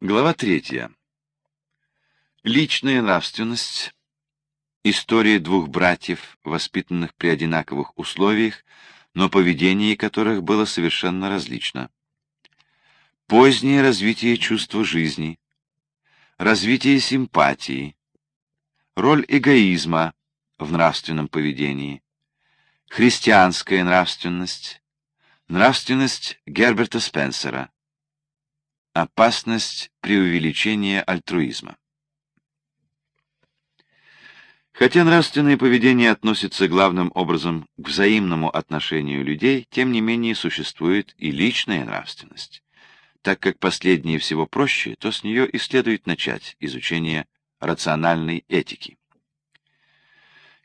Глава третья. Личная нравственность. История двух братьев, воспитанных при одинаковых условиях, но поведение которых было совершенно различно. Позднее развитие чувства жизни. Развитие симпатии. Роль эгоизма в нравственном поведении. Христианская нравственность. Нравственность Герберта Спенсера. Опасность преувеличения альтруизма. Хотя нравственное поведение относится главным образом к взаимному отношению людей, тем не менее существует и личная нравственность. Так как последнее всего проще, то с нее и следует начать изучение рациональной этики.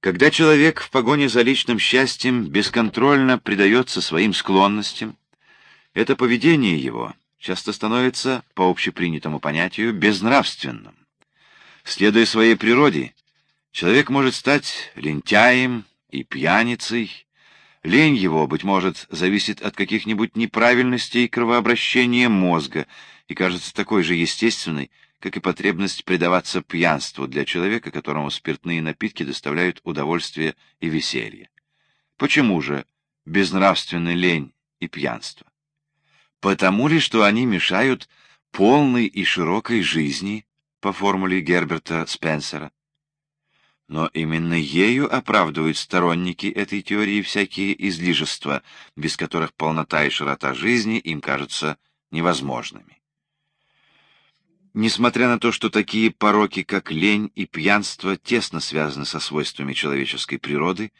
Когда человек в погоне за личным счастьем бесконтрольно предается своим склонностям, это поведение его часто становится, по общепринятому понятию, безнравственным. Следуя своей природе, человек может стать лентяем и пьяницей. Лень его, быть может, зависит от каких-нибудь неправильностей кровообращения мозга и кажется такой же естественной, как и потребность предаваться пьянству для человека, которому спиртные напитки доставляют удовольствие и веселье. Почему же безнравственная лень и пьянство? Потому ли, что они мешают полной и широкой жизни, по формуле Герберта Спенсера? Но именно ею оправдывают сторонники этой теории всякие излишества, без которых полнота и широта жизни им кажутся невозможными. Несмотря на то, что такие пороки, как лень и пьянство, тесно связаны со свойствами человеческой природы,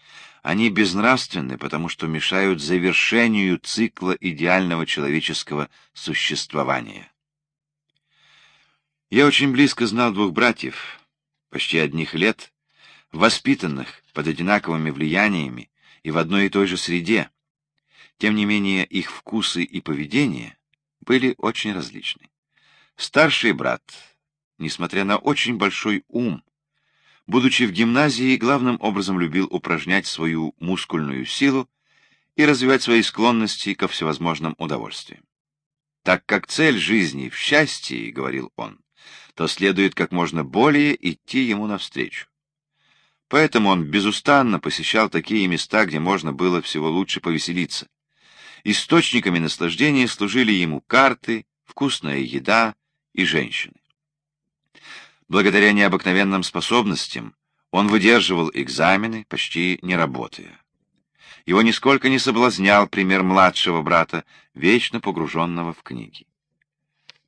они безнравственны, потому что мешают завершению цикла идеального человеческого существования. Я очень близко знал двух братьев, почти одних лет, воспитанных под одинаковыми влияниями и в одной и той же среде. Тем не менее, их вкусы и поведение были очень различны. Старший брат, несмотря на очень большой ум, будучи в гимназии, главным образом любил упражнять свою мускульную силу и развивать свои склонности ко всевозможным удовольствиям. Так как цель жизни в счастье, — говорил он, — то следует как можно более идти ему навстречу. Поэтому он безустанно посещал такие места, где можно было всего лучше повеселиться. Источниками наслаждения служили ему карты, вкусная еда, и женщины. Благодаря необыкновенным способностям он выдерживал экзамены, почти не работая. Его нисколько не соблазнял пример младшего брата, вечно погруженного в книги.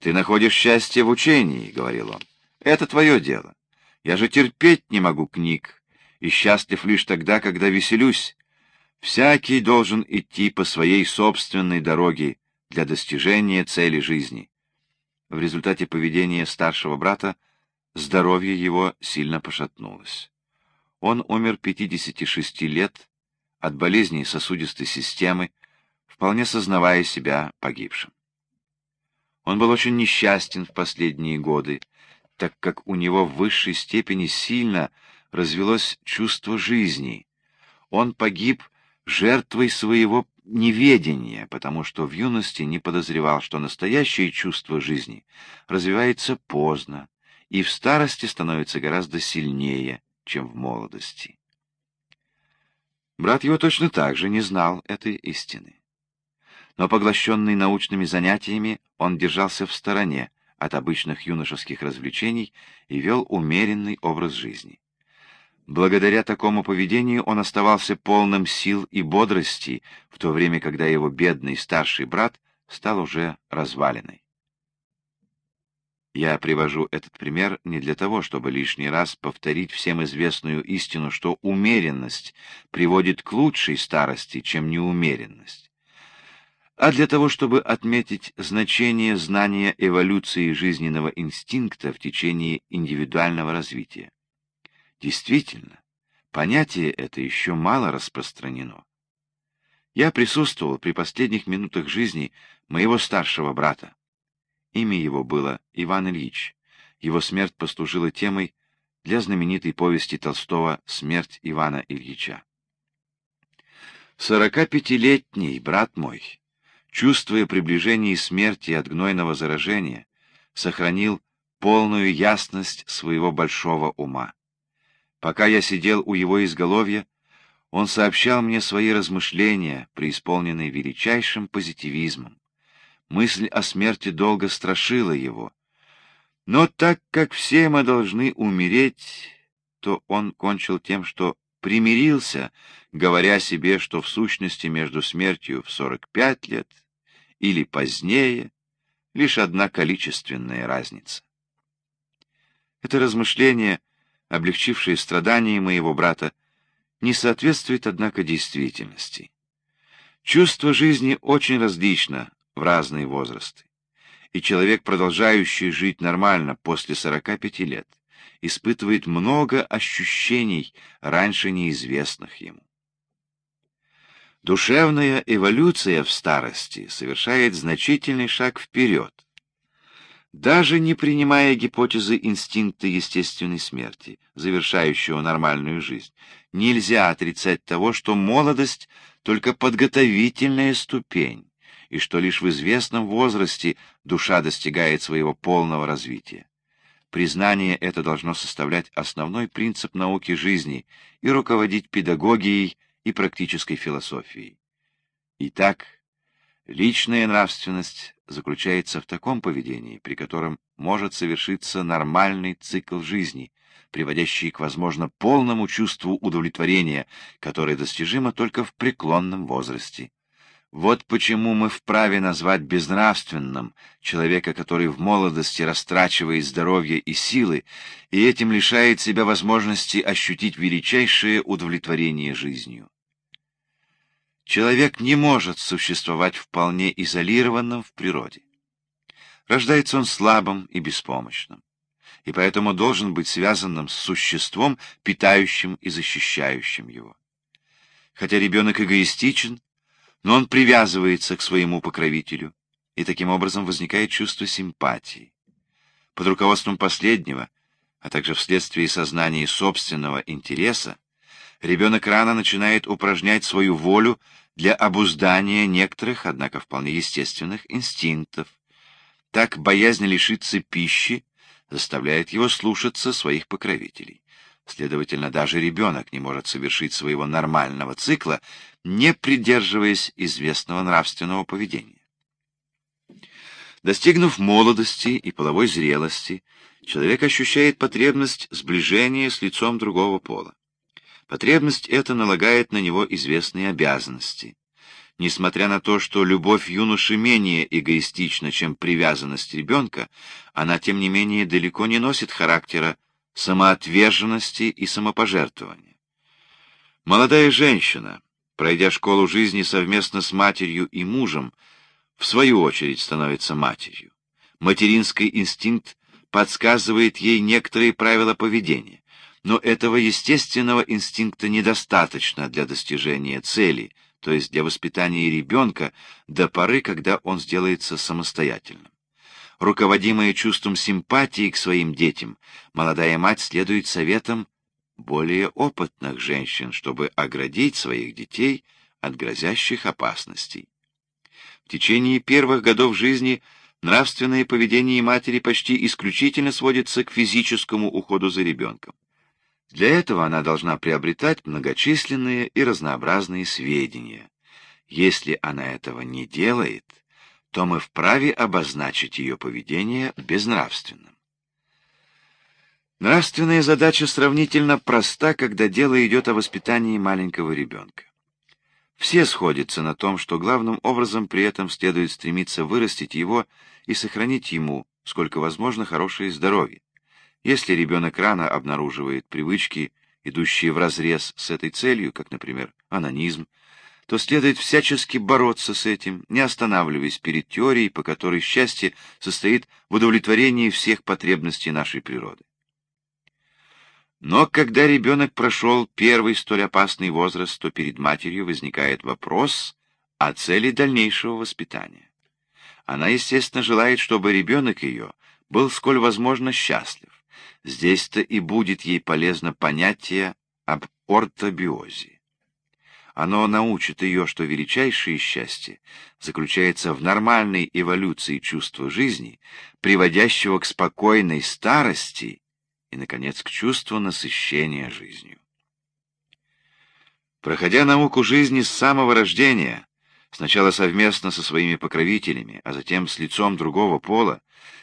«Ты находишь счастье в учении», — говорил он. «Это твое дело. Я же терпеть не могу книг, и счастлив лишь тогда, когда веселюсь. Всякий должен идти по своей собственной дороге для достижения цели жизни. В результате поведения старшего брата здоровье его сильно пошатнулось. Он умер 56 лет от болезней сосудистой системы, вполне сознавая себя погибшим. Он был очень несчастен в последние годы, так как у него в высшей степени сильно развелось чувство жизни. Он погиб жертвой своего неведения, потому что в юности не подозревал, что настоящее чувство жизни развивается поздно и в старости становится гораздо сильнее, чем в молодости. Брат его точно так же не знал этой истины. Но поглощенный научными занятиями, он держался в стороне от обычных юношеских развлечений и вел умеренный образ жизни. Благодаря такому поведению он оставался полным сил и бодрости, в то время, когда его бедный старший брат стал уже развалиной. Я привожу этот пример не для того, чтобы лишний раз повторить всем известную истину, что умеренность приводит к лучшей старости, чем неумеренность, а для того, чтобы отметить значение знания эволюции жизненного инстинкта в течение индивидуального развития. Действительно, понятие это еще мало распространено. Я присутствовал при последних минутах жизни моего старшего брата. Имя его было Иван Ильич. Его смерть послужила темой для знаменитой повести Толстого «Смерть Ивана Ильича». Сорокапятилетний брат мой, чувствуя приближение смерти от гнойного заражения, сохранил полную ясность своего большого ума. Пока я сидел у его изголовья, он сообщал мне свои размышления, преисполненные величайшим позитивизмом. Мысль о смерти долго страшила его. Но так как все мы должны умереть, то он кончил тем, что примирился, говоря себе, что в сущности между смертью в 45 лет или позднее лишь одна количественная разница. Это размышление, облегчившее страдания моего брата, не соответствует, однако, действительности. Чувство жизни очень различно в разные возрасты, и человек, продолжающий жить нормально после 45 лет, испытывает много ощущений, раньше неизвестных ему. Душевная эволюция в старости совершает значительный шаг вперед. Даже не принимая гипотезы инстинкта естественной смерти, завершающего нормальную жизнь, нельзя отрицать того, что молодость — только подготовительная ступень, и что лишь в известном возрасте душа достигает своего полного развития. Признание это должно составлять основной принцип науки жизни и руководить педагогией и практической философией. Итак, личная нравственность заключается в таком поведении, при котором может совершиться нормальный цикл жизни, приводящий к, возможно, полному чувству удовлетворения, которое достижимо только в преклонном возрасте. Вот почему мы вправе назвать безнравственным человека, который в молодости растрачивает здоровье и силы, и этим лишает себя возможности ощутить величайшее удовлетворение жизнью. Человек не может существовать вполне изолированным в природе. Рождается он слабым и беспомощным, и поэтому должен быть связанным с существом, питающим и защищающим его. Хотя ребенок эгоистичен, но он привязывается к своему покровителю, и таким образом возникает чувство симпатии. Под руководством последнего, а также вследствие сознания собственного интереса, ребенок рано начинает упражнять свою волю для обуздания некоторых, однако вполне естественных, инстинктов. Так боязнь лишиться пищи заставляет его слушаться своих покровителей. Следовательно, даже ребенок не может совершить своего нормального цикла, не придерживаясь известного нравственного поведения. Достигнув молодости и половой зрелости, человек ощущает потребность сближения с лицом другого пола. Потребность эта налагает на него известные обязанности. Несмотря на то, что любовь юноши менее эгоистична, чем привязанность ребенка, она, тем не менее, далеко не носит характера самоотверженности и самопожертвования. Молодая женщина, пройдя школу жизни совместно с матерью и мужем, в свою очередь становится матерью. Материнский инстинкт подсказывает ей некоторые правила поведения, но этого естественного инстинкта недостаточно для достижения цели, то есть для воспитания ребенка до поры, когда он сделается самостоятельным. Руководимая чувством симпатии к своим детям, молодая мать следует советам более опытных женщин, чтобы оградить своих детей от грозящих опасностей. В течение первых годов жизни нравственное поведение матери почти исключительно сводится к физическому уходу за ребенком. Для этого она должна приобретать многочисленные и разнообразные сведения. Если она этого не делает, то мы вправе обозначить ее поведение безнравственным. Нравственная задача сравнительно проста, когда дело идет о воспитании маленького ребенка. Все сходятся на том, что главным образом при этом следует стремиться вырастить его и сохранить ему, сколько возможно, хорошее здоровье. Если ребенок рано обнаруживает привычки, идущие вразрез с этой целью, как, например, анонизм, то следует всячески бороться с этим, не останавливаясь перед теорией, по которой счастье состоит в удовлетворении всех потребностей нашей природы. Но когда ребенок прошел первый столь опасный возраст, то перед матерью возникает вопрос о цели дальнейшего воспитания. Она, естественно, желает, чтобы ребенок ее был сколь возможно счастлив. Здесь-то и будет ей полезно понятие об ортобиозе. Оно научит ее, что величайшее счастье заключается в нормальной эволюции чувства жизни, приводящего к спокойной старости и, наконец, к чувству насыщения жизнью. Проходя науку жизни с самого рождения, сначала совместно со своими покровителями, а затем с лицом другого пола,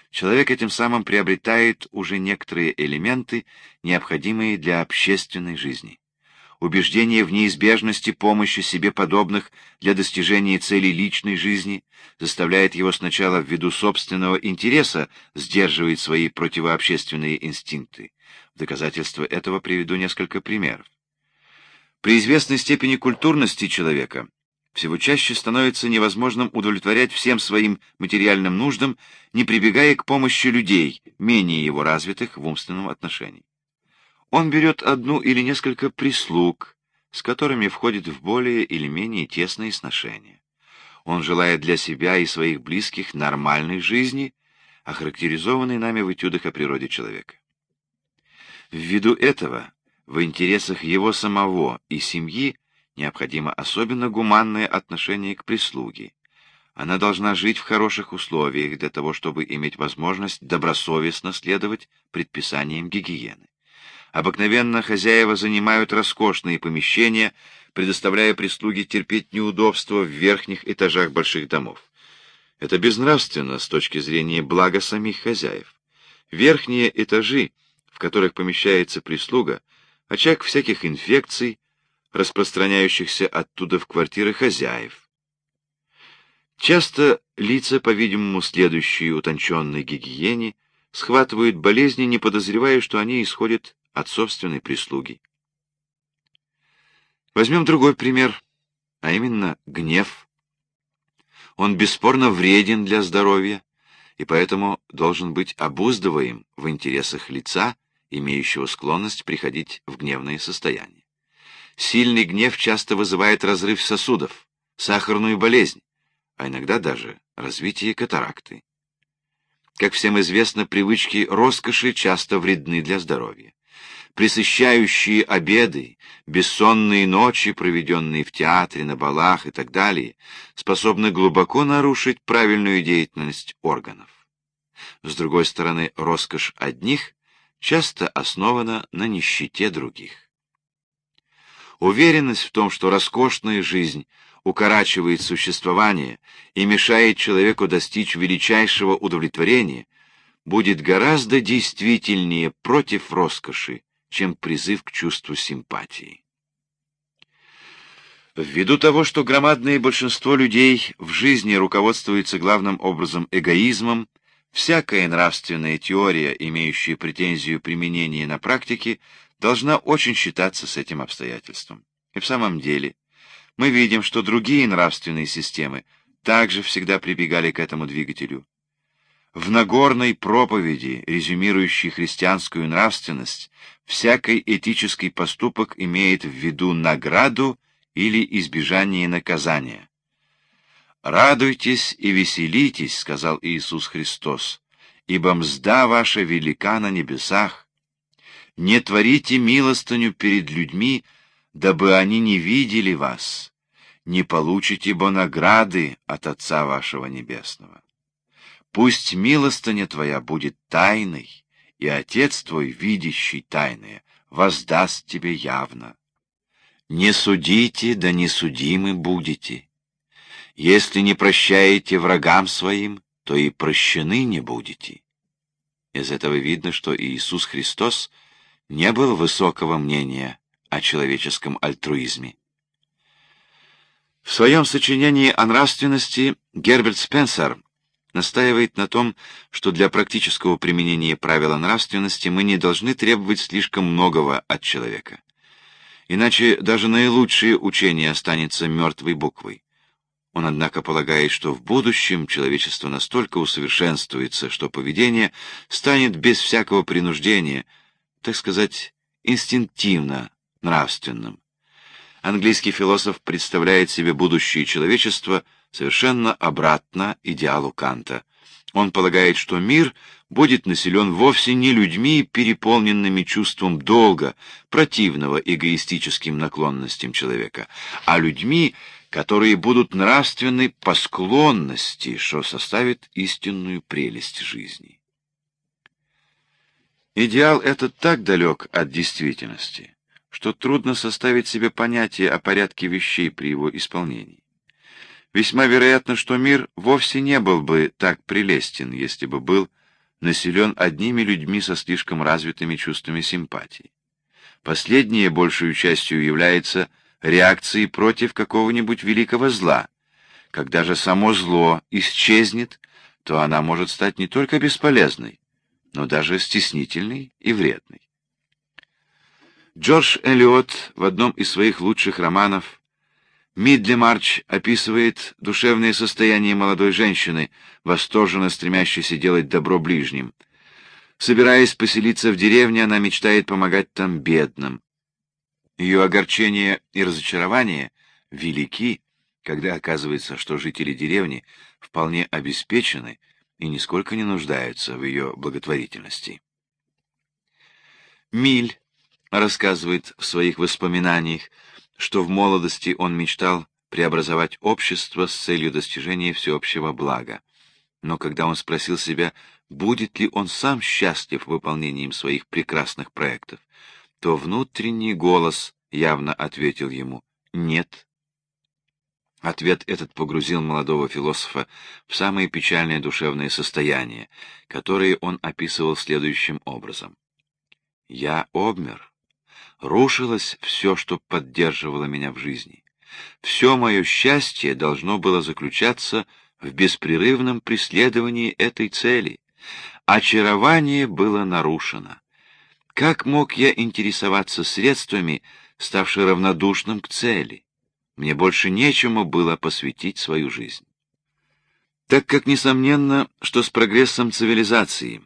человек этим самым приобретает уже некоторые элементы, необходимые для общественной жизни убеждение в неизбежности помощи себе подобных для достижения целей личной жизни заставляет его сначала ввиду собственного интереса сдерживать свои противообщественные инстинкты. В доказательство этого приведу несколько примеров. При известной степени культурности человека всего чаще становится невозможным удовлетворять всем своим материальным нуждам, не прибегая к помощи людей, менее его развитых в умственном отношении. Он берет одну или несколько прислуг, с которыми входит в более или менее тесные сношения. Он желает для себя и своих близких нормальной жизни, охарактеризованной нами в этюдах о природе человека. Ввиду этого, в интересах его самого и семьи необходимо особенно гуманное отношение к прислуге. Она должна жить в хороших условиях для того, чтобы иметь возможность добросовестно следовать предписаниям гигиены. Обыкновенно хозяева занимают роскошные помещения, предоставляя прислуге терпеть неудобства в верхних этажах больших домов. Это безнравственно с точки зрения блага самих хозяев. Верхние этажи, в которых помещается прислуга, очаг всяких инфекций, распространяющихся оттуда в квартиры хозяев. Часто лица, по-видимому, следующие утонченной гигиене, схватывают болезни, не подозревая, что они исходят от собственной прислуги. Возьмем другой пример, а именно гнев. Он бесспорно вреден для здоровья и поэтому должен быть обуздываем в интересах лица, имеющего склонность приходить в гневное состояние. Сильный гнев часто вызывает разрыв сосудов, сахарную болезнь, а иногда даже развитие катаракты. Как всем известно, привычки роскоши часто вредны для здоровья пресыщающие обеды, бессонные ночи, проведенные в театре, на балах и так далее, способны глубоко нарушить правильную деятельность органов. С другой стороны, роскошь одних часто основана на нищете других. Уверенность в том, что роскошная жизнь укорачивает существование и мешает человеку достичь величайшего удовлетворения, будет гораздо действительнее против роскоши, чем призыв к чувству симпатии. Ввиду того, что громадное большинство людей в жизни руководствуется главным образом эгоизмом, всякая нравственная теория, имеющая претензию применения на практике, должна очень считаться с этим обстоятельством. И в самом деле, мы видим, что другие нравственные системы также всегда прибегали к этому двигателю. В Нагорной проповеди, резюмирующей христианскую нравственность, всякий этический поступок имеет в виду награду или избежание наказания. «Радуйтесь и веселитесь», — сказал Иисус Христос, «ибо мзда ваша велика на небесах. Не творите милостыню перед людьми, дабы они не видели вас, не получите бо награды от Отца вашего Небесного». Пусть милостыня твоя будет тайной, и Отец твой, видящий тайное, воздаст тебе явно. Не судите, да не судимы будете. Если не прощаете врагам своим, то и прощены не будете. Из этого видно, что Иисус Христос не был высокого мнения о человеческом альтруизме. В своем сочинении о нравственности Герберт Спенсер настаивает на том, что для практического применения правила нравственности мы не должны требовать слишком многого от человека. Иначе даже наилучшее учение останется мертвой буквой. Он, однако, полагает, что в будущем человечество настолько усовершенствуется, что поведение станет без всякого принуждения, так сказать, инстинктивно нравственным. Английский философ представляет себе будущее человечества – совершенно обратно идеалу Канта. Он полагает, что мир будет населен вовсе не людьми, переполненными чувством долга, противного эгоистическим наклонностям человека, а людьми, которые будут нравственны по склонности, что составит истинную прелесть жизни. Идеал этот так далек от действительности, что трудно составить себе понятие о порядке вещей при его исполнении. Весьма вероятно, что мир вовсе не был бы так прелестен, если бы был населен одними людьми со слишком развитыми чувствами симпатии. Последнее большую частью является реакцией против какого-нибудь великого зла. Когда же само зло исчезнет, то она может стать не только бесполезной, но даже стеснительной и вредной. Джордж Эллиот в одном из своих лучших романов Мидлемарч описывает душевное состояние молодой женщины, восторженно стремящейся делать добро ближним. Собираясь поселиться в деревне, она мечтает помогать там бедным. Ее огорчение и разочарование велики, когда оказывается, что жители деревни вполне обеспечены и нисколько не нуждаются в ее благотворительности. Миль рассказывает в своих воспоминаниях, что в молодости он мечтал преобразовать общество с целью достижения всеобщего блага. Но когда он спросил себя, будет ли он сам счастлив выполнением своих прекрасных проектов, то внутренний голос явно ответил ему «нет». Ответ этот погрузил молодого философа в самые печальные душевные состояния, которые он описывал следующим образом. «Я обмер. Рушилось все, что поддерживало меня в жизни. Все мое счастье должно было заключаться в беспрерывном преследовании этой цели. Очарование было нарушено. Как мог я интересоваться средствами, ставши равнодушным к цели? Мне больше нечему было посвятить свою жизнь. Так как несомненно, что с прогрессом цивилизации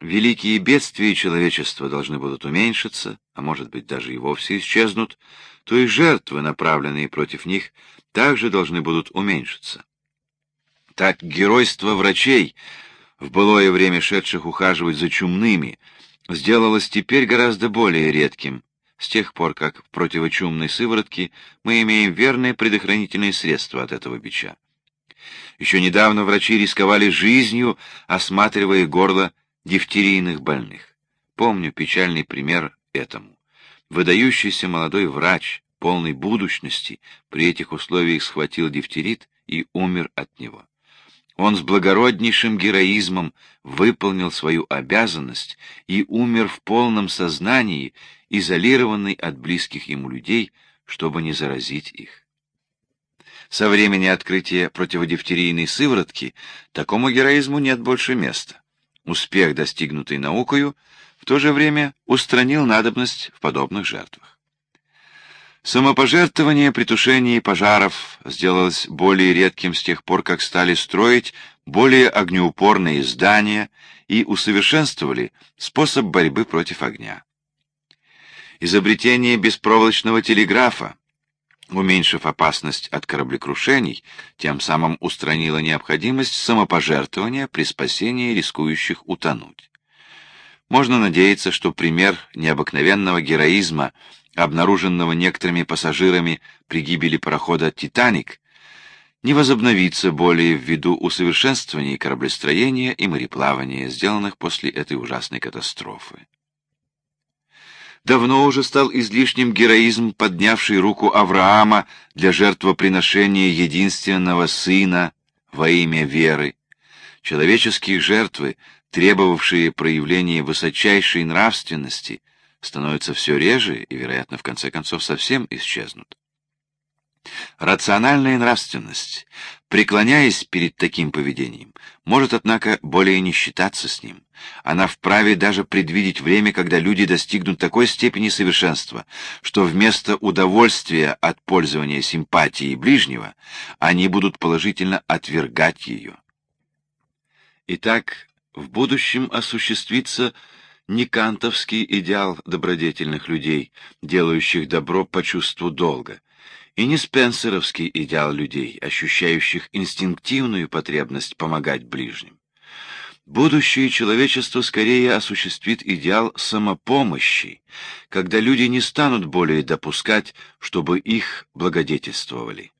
великие бедствия человечества должны будут уменьшиться, а может быть даже и вовсе исчезнут, то и жертвы, направленные против них, также должны будут уменьшиться. Так геройство врачей, в былое время шедших ухаживать за чумными, сделалось теперь гораздо более редким, с тех пор, как в противочумной сыворотке мы имеем верные предохранительные средства от этого бича. Еще недавно врачи рисковали жизнью, осматривая горло дифтерийных больных. Помню печальный пример этому. Выдающийся молодой врач, полный будущности, при этих условиях схватил дифтерит и умер от него. Он с благороднейшим героизмом выполнил свою обязанность и умер в полном сознании, изолированный от близких ему людей, чтобы не заразить их. Со времени открытия противодифтерийной сыворотки такому героизму нет больше места. Успех, достигнутый наукою, в то же время устранил надобность в подобных жертвах. Самопожертвование при тушении пожаров сделалось более редким с тех пор, как стали строить более огнеупорные здания и усовершенствовали способ борьбы против огня. Изобретение беспроволочного телеграфа, уменьшив опасность от кораблекрушений, тем самым устранило необходимость самопожертвования при спасении рискующих утонуть. Можно надеяться, что пример необыкновенного героизма – обнаруженного некоторыми пассажирами при гибели парохода «Титаник», не возобновится более ввиду усовершенствований кораблестроения и мореплавания, сделанных после этой ужасной катастрофы. Давно уже стал излишним героизм, поднявший руку Авраама для жертвоприношения единственного сына во имя веры. Человеческие жертвы, требовавшие проявления высочайшей нравственности, становятся все реже и, вероятно, в конце концов совсем исчезнут. Рациональная нравственность, преклоняясь перед таким поведением, может, однако, более не считаться с ним. Она вправе даже предвидеть время, когда люди достигнут такой степени совершенства, что вместо удовольствия от пользования симпатией ближнего они будут положительно отвергать ее. Итак, в будущем осуществится не кантовский идеал добродетельных людей, делающих добро по чувству долга, и не спенсеровский идеал людей, ощущающих инстинктивную потребность помогать ближним. Будущее человечество скорее осуществит идеал самопомощи, когда люди не станут более допускать, чтобы их благодетельствовали.